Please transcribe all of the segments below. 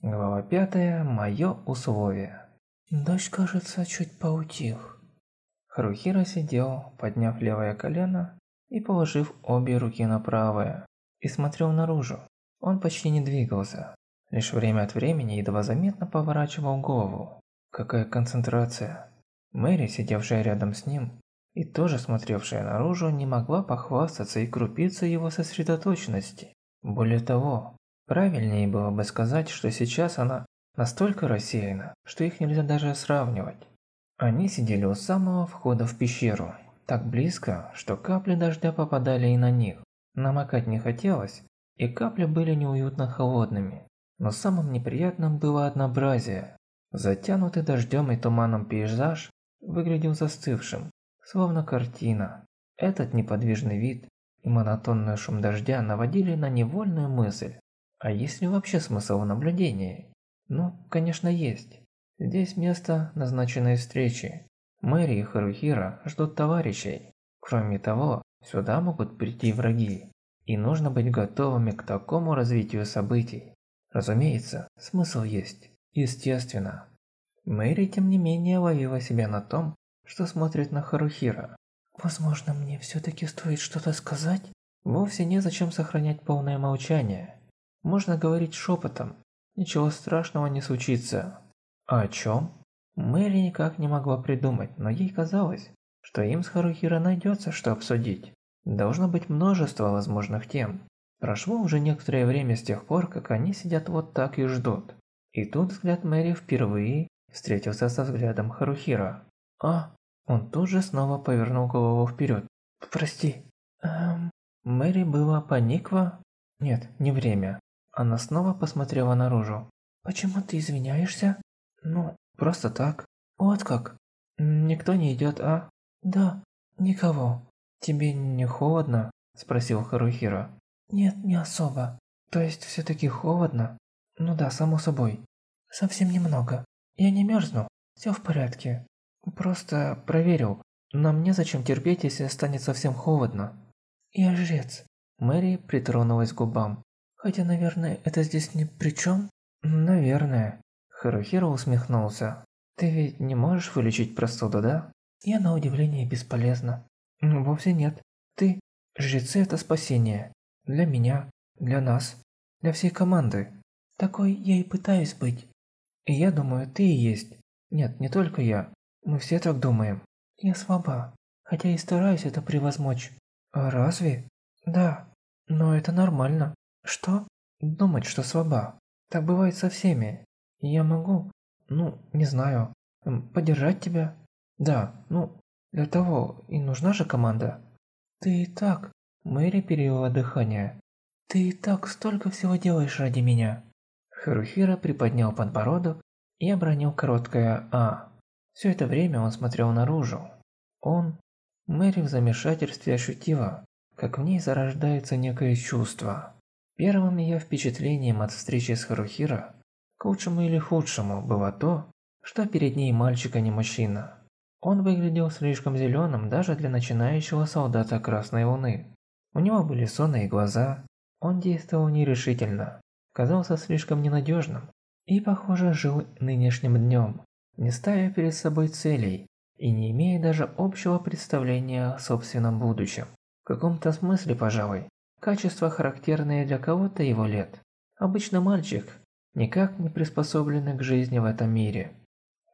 Глава 5. Мое условие. Дождь, кажется, чуть поутих. Харухира сидел, подняв левое колено и положив обе руки на правое, и смотрел наружу. Он почти не двигался, лишь время от времени едва заметно поворачивал голову. Какая концентрация. Мэри, сидевшая рядом с ним, и тоже смотревшая наружу, не могла похвастаться и крупиться его сосредоточенности. Более того, правильнее было бы сказать, что сейчас она настолько рассеяна, что их нельзя даже сравнивать. Они сидели у самого входа в пещеру, так близко, что капли дождя попадали и на них. Намокать не хотелось, и капли были неуютно холодными. Но самым неприятным было однообразие. Затянутый дождем и туманом пейзаж выглядел застывшим, словно картина. Этот неподвижный вид и монотонный шум дождя наводили на невольную мысль. А есть ли вообще смысл в наблюдении? Ну, конечно, есть. Здесь место назначенной встречи. Мэри и Харухира ждут товарищей. Кроме того, сюда могут прийти враги. И нужно быть готовыми к такому развитию событий. Разумеется, смысл есть. Естественно. Мэри, тем не менее, ловила себя на том, что смотрит на Харухира. «Возможно, мне все-таки стоит что-то сказать?» Вовсе незачем сохранять полное молчание. Можно говорить шепотом. Ничего страшного не случится. А о чем? Мэри никак не могла придумать, но ей казалось, что им с Харухиро найдется, что обсудить. Должно быть множество возможных тем. Прошло уже некоторое время с тех пор, как они сидят вот так и ждут. И тут взгляд Мэри впервые встретился со взглядом Харухира. А, он тут же снова повернул голову вперед. Прости. Эм... Мэри была поникла? Нет, не время. Она снова посмотрела наружу. Почему ты извиняешься? Ну, просто так. Вот как. Никто не идет, а? Да, никого. Тебе не холодно? Спросил Харухира. Нет, не особо. То есть все-таки холодно? Ну да, само собой. Совсем немного. Я не мерзну. Все в порядке. Просто проверил. Нам незачем терпеть, если станет совсем холодно. Я жрец. Мэри притронулась к губам. Хотя, наверное, это здесь ни при чем? Наверное. Харухиро усмехнулся. «Ты ведь не можешь вылечить простуду, да?» «Я на удивление бесполезна». «Вовсе нет. Ты... Жрецы – это спасение. Для меня, для нас, для всей команды. Такой я и пытаюсь быть. И я думаю, ты и есть. Нет, не только я. Мы все так думаем. Я слаба, хотя и стараюсь это превозмочь. А разве? Да. Но это нормально. Что? Думать, что слаба. Так бывает со всеми. Я могу, ну, не знаю, поддержать тебя? Да, ну, для того и нужна же команда. Ты и так, Мэри перевела дыхание. Ты и так столько всего делаешь ради меня. Харухира приподнял подбородок и обронил короткое «А». Все это время он смотрел наружу. Он, Мэри в замешательстве ощутила, как в ней зарождается некое чувство. Первым ее впечатлением от встречи с Харухира к лучшему или худшему было то, что перед ней мальчик, а не мужчина. Он выглядел слишком зеленым даже для начинающего солдата Красной Луны. У него были сонные глаза, он действовал нерешительно, казался слишком ненадежным и, похоже, жил нынешним днем, не ставя перед собой целей и не имея даже общего представления о собственном будущем. В каком-то смысле, пожалуй, качества, характерные для кого-то его лет. Обычно мальчик, никак не приспособленный к жизни в этом мире.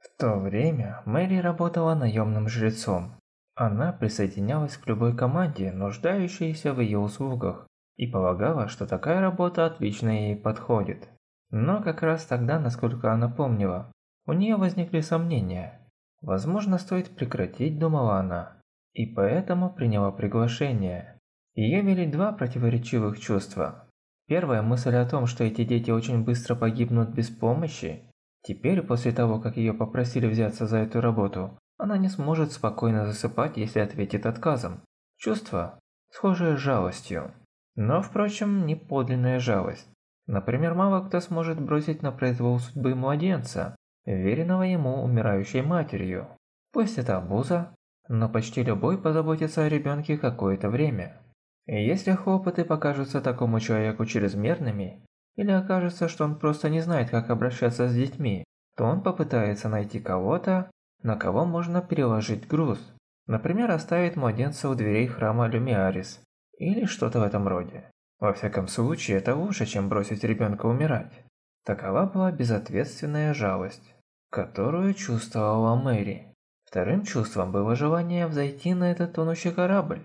В то время Мэри работала наемным жрецом. Она присоединялась к любой команде, нуждающейся в ее услугах, и полагала, что такая работа отлично ей подходит. Но как раз тогда, насколько она помнила, у нее возникли сомнения. Возможно, стоит прекратить, думала она, и поэтому приняла приглашение. Ее вели два противоречивых чувства. Первая мысль о том, что эти дети очень быстро погибнут без помощи. Теперь, после того, как ее попросили взяться за эту работу, она не сможет спокойно засыпать, если ответит отказом. Чувство, схожее с жалостью. Но, впрочем, не подлинная жалость. Например, мало кто сможет бросить на произвол судьбы младенца, веренного ему умирающей матерью. Пусть это обуза, но почти любой позаботится о ребенке какое-то время. Если хлопоты покажутся такому человеку чрезмерными, или окажется, что он просто не знает, как обращаться с детьми, то он попытается найти кого-то, на кого можно переложить груз. Например, оставить младенца у дверей храма Люмиарис, или что-то в этом роде. Во всяком случае, это лучше, чем бросить ребенка умирать. Такова была безответственная жалость, которую чувствовала Мэри. Вторым чувством было желание взойти на этот тонущий корабль,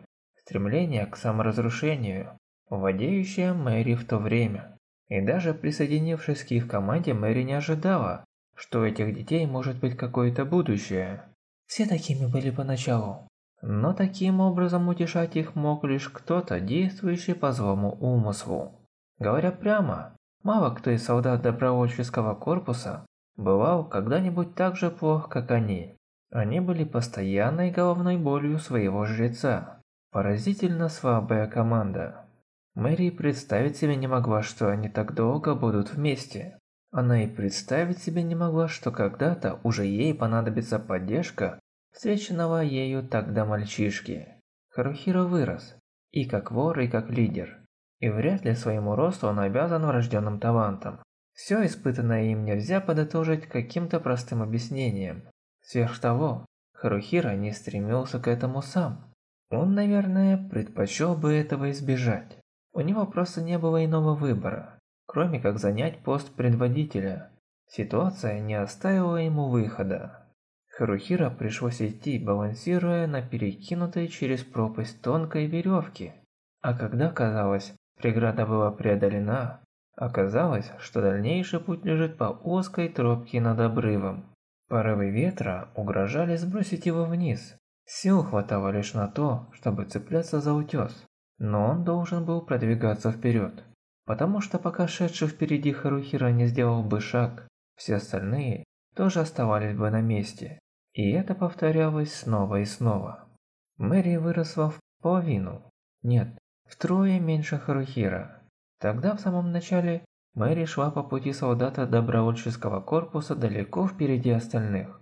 стремление к саморазрушению, владеющее Мэри в то время. И даже присоединившись к их команде, Мэри не ожидала, что у этих детей может быть какое-то будущее. Все такими были поначалу. Но таким образом утешать их мог лишь кто-то, действующий по злому умыслу. Говоря прямо, мало кто из солдат добровольческого корпуса бывал когда-нибудь так же плох, как они. Они были постоянной головной болью своего жреца. Поразительно слабая команда. Мэри представить себе не могла, что они так долго будут вместе. Она и представить себе не могла, что когда-то уже ей понадобится поддержка встреченного ею тогда мальчишки. Харухиро вырос, и как вор, и как лидер. И вряд ли своему росту он обязан врожденным талантом. Все испытанное им нельзя подытожить каким-то простым объяснением. Сверх того, Харухиро не стремился к этому сам. Он, наверное, предпочел бы этого избежать. У него просто не было иного выбора кроме как занять пост предводителя. Ситуация не оставила ему выхода. Харухира пришлось идти, балансируя на перекинутой через пропасть тонкой веревке. А когда, казалось, преграда была преодолена, оказалось, что дальнейший путь лежит по узкой тропке над обрывом. Порывы ветра угрожали сбросить его вниз. Сил хватало лишь на то, чтобы цепляться за утес, но он должен был продвигаться вперед потому что пока шедший впереди Харухира не сделал бы шаг, все остальные тоже оставались бы на месте. И это повторялось снова и снова. Мэри выросла в половину, нет, втрое меньше Харухира. Тогда в самом начале Мэри шла по пути солдата добровольческого корпуса далеко впереди остальных.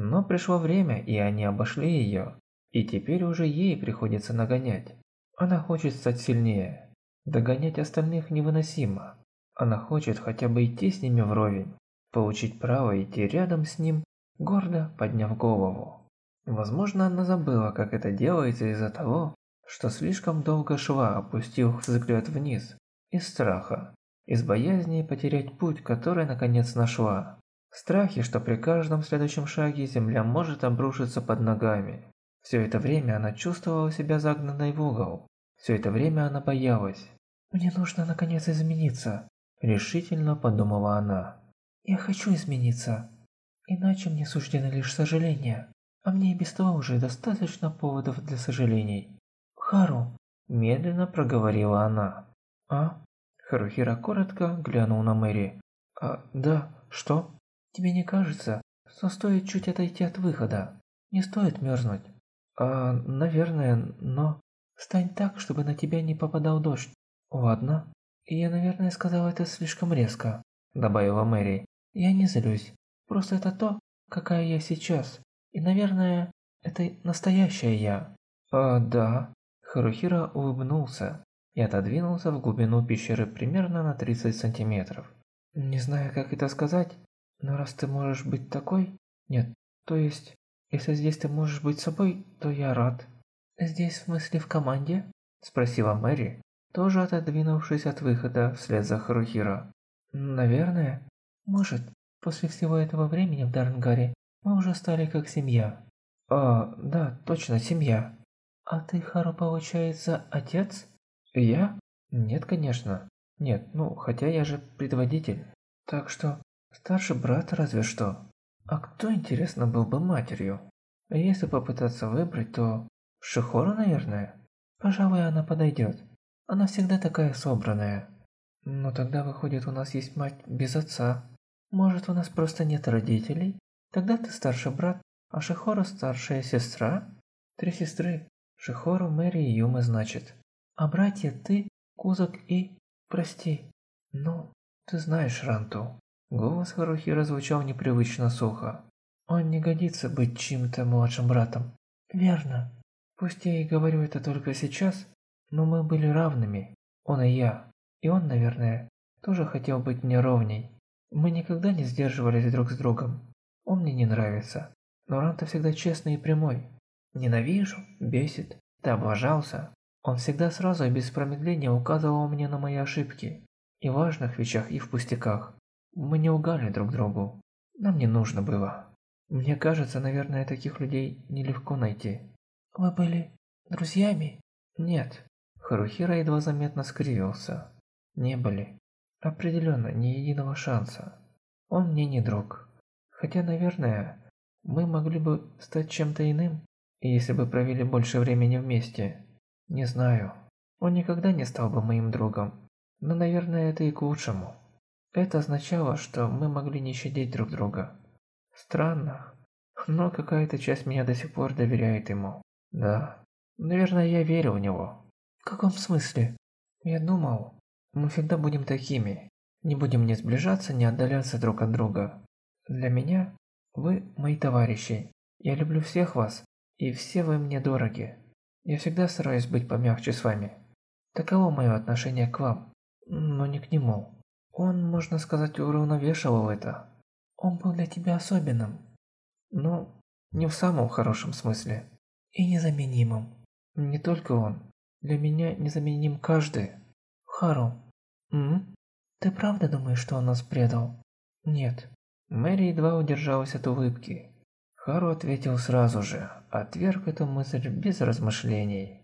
Но пришло время, и они обошли ее, и теперь уже ей приходится нагонять. Она хочет стать сильнее. Догонять остальных невыносимо. Она хочет хотя бы идти с ними вровень, получить право идти рядом с ним, гордо подняв голову. Возможно, она забыла, как это делается из-за того, что слишком долго шла, опустив взгляд вниз, из страха, из боязни потерять путь, который наконец нашла. Страхи, что при каждом следующем шаге земля может обрушиться под ногами. Все это время она чувствовала себя загнанной в угол. Все это время она боялась. «Мне нужно наконец измениться», – решительно подумала она. «Я хочу измениться, иначе мне суждено лишь сожаление, а мне и без того уже достаточно поводов для сожалений». «Хару», – медленно проговорила она. «А?» Харухира коротко глянул на Мэри. «А, да, что?» «Тебе не кажется, что стоит чуть отойти от выхода? Не стоит мерзнуть?» «А, наверное, но...» «Стань так, чтобы на тебя не попадал дождь. «Ладно. Я, наверное, сказала это слишком резко», – добавила Мэри. «Я не злюсь. Просто это то, какая я сейчас. И, наверное, это настоящая я». «А, да». Харухира улыбнулся и отодвинулся в глубину пещеры примерно на 30 сантиметров. «Не знаю, как это сказать, но раз ты можешь быть такой... Нет, то есть, если здесь ты можешь быть собой, то я рад». «Здесь, в смысле, в команде?» – спросила Мэри, тоже отодвинувшись от выхода вслед за Харухиро. «Наверное. Может, после всего этого времени в Дарнгаре мы уже стали как семья». «А, да, точно, семья». «А ты, Хару, получается, отец?» «Я? Нет, конечно. Нет, ну, хотя я же предводитель. Так что, старший брат разве что. А кто, интересно, был бы матерью? Если попытаться выбрать, то... Шихора, наверное? Пожалуй, она подойдет. Она всегда такая собранная. Но тогда выходит, у нас есть мать без отца. Может, у нас просто нет родителей? Тогда ты старший брат, а Шихора старшая сестра? Три сестры. Шихору, Мэри и Юма, значит. А братья ты, Кузак и... Прости. Ну, ты знаешь Ранту. Голос Харухи звучал непривычно сухо. Он не годится быть чьим-то младшим братом. Верно. Пусть я и говорю это только сейчас, но мы были равными, он и я. И он, наверное, тоже хотел быть мне ровней. Мы никогда не сдерживались друг с другом. Он мне не нравится. Но Ранта всегда честный и прямой. Ненавижу, бесит, ты облажался. Он всегда сразу и без промедления указывал мне на мои ошибки. И в важных вещах, и в пустяках. Мы не угали друг другу. Нам не нужно было. Мне кажется, наверное, таких людей нелегко найти. Вы были друзьями? Нет. Харухира едва заметно скривился. Не были. Определенно, ни единого шанса. Он мне не друг. Хотя, наверное, мы могли бы стать чем-то иным, если бы провели больше времени вместе. Не знаю. Он никогда не стал бы моим другом. Но, наверное, это и к лучшему. Это означало, что мы могли не щадить друг друга. Странно, но какая-то часть меня до сих пор доверяет ему. Да, наверное, я верю в него. В каком смысле? Я думал, мы всегда будем такими. Не будем ни сближаться, ни отдаляться друг от друга. Для меня вы мои товарищи. Я люблю всех вас, и все вы мне дороги. Я всегда стараюсь быть помягче с вами. Таково мое отношение к вам, но не к нему. Он, можно сказать, уравновешивал это. Он был для тебя особенным. Но не в самом хорошем смысле. И незаменимым. Не только он. Для меня незаменим каждый. Хару. М? Ты правда думаешь, что он нас предал? Нет. Мэри едва удержалась от улыбки. Хару ответил сразу же, отверг эту мысль без размышлений.